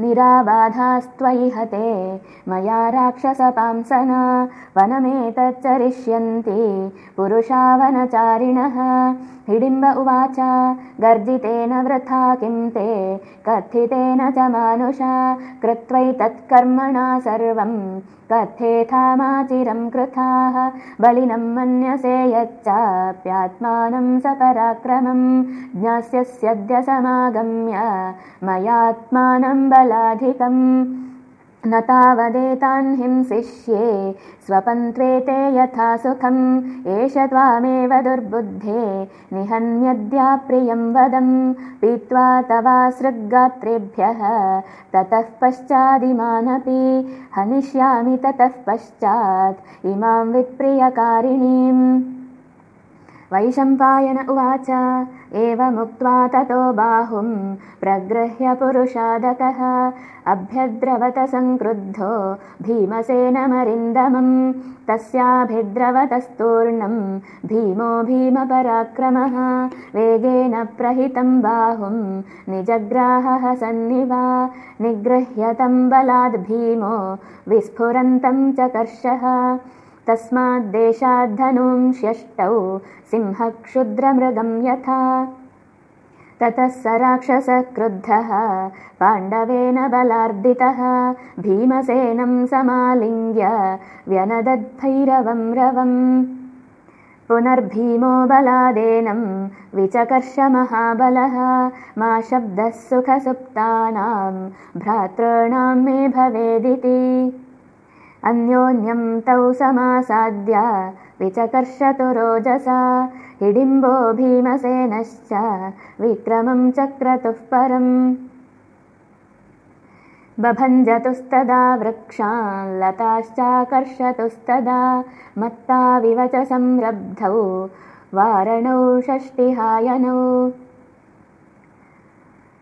निराबाधास्त्वयि हते मया राक्षसपांसना वनमेतच्चरिष्यन्ति। पुरुषावनचारिणः हिडिम्ब उवाच गर्जितेन वृथा किं ते कथितेन च मानुषा कृत्वैतत्कर्मणा सर्वम् कथेथामाचिरं कृथाः बलिनं मन्यसे यच्चाप्यात्मानं सपराक्रमं ज्ञास्यस्यद्य समागम्य मयात्मानं बलाधिकम् न तावदेतान् हिंसिष्ये स्वपन्त्वेते यथा सुखम् एष त्वामेव दुर्बुद्धे। निहन्यद्याप्रियं वदम् पीत्वा तवासृग्गात्रेभ्यः ततः पश्चादिमानपि हनिष्यामि ततः पश्चात्। इमां विप्रियकारिणीम् वैशम्पायन उवाच। एवमुक्त्वा ततो बाहुं प्रगृह्य पुरुषादकः। अभ्यद्रवत संक्रुद्धो भीमसेनमरिन्दमम् तस्याभिद्रवतस्तूर्णं भीमो भीमपराक्रमः। वेगेन प्रहितं बाहुं निजग्राहः सन्निवा। निगृह्यतं बलाद् भीमो विस्फुरन्तं च कर्षः तस्माद्देशाद्धनूंष्यष्टौ सिंहक्षुद्रमृगं यथा। ततः स राक्षसः क्रुद्धः पाण्डवेन बलार्दितः भीमसेनं समालिङ्ग्य व्यनदद्भैरवं रवम्। पुनर्भीमो बलादेनं विचकर्ष महाबलः मा शब्दः सुखसुप्तानां भ्रातॄणां मे भवेदिति अन्योन्यं तौ समासाद्य विचकर्षतु रोजसा हिडिम्बो भीमसेनश्च विक्रमं चक्रतुः परम्। बभञ्जतुस्तदा वृक्षान् लताश्चाकर्षतुस्तदा मत्ताविव च संरब्धौ वारणौ षष्टिहायनौ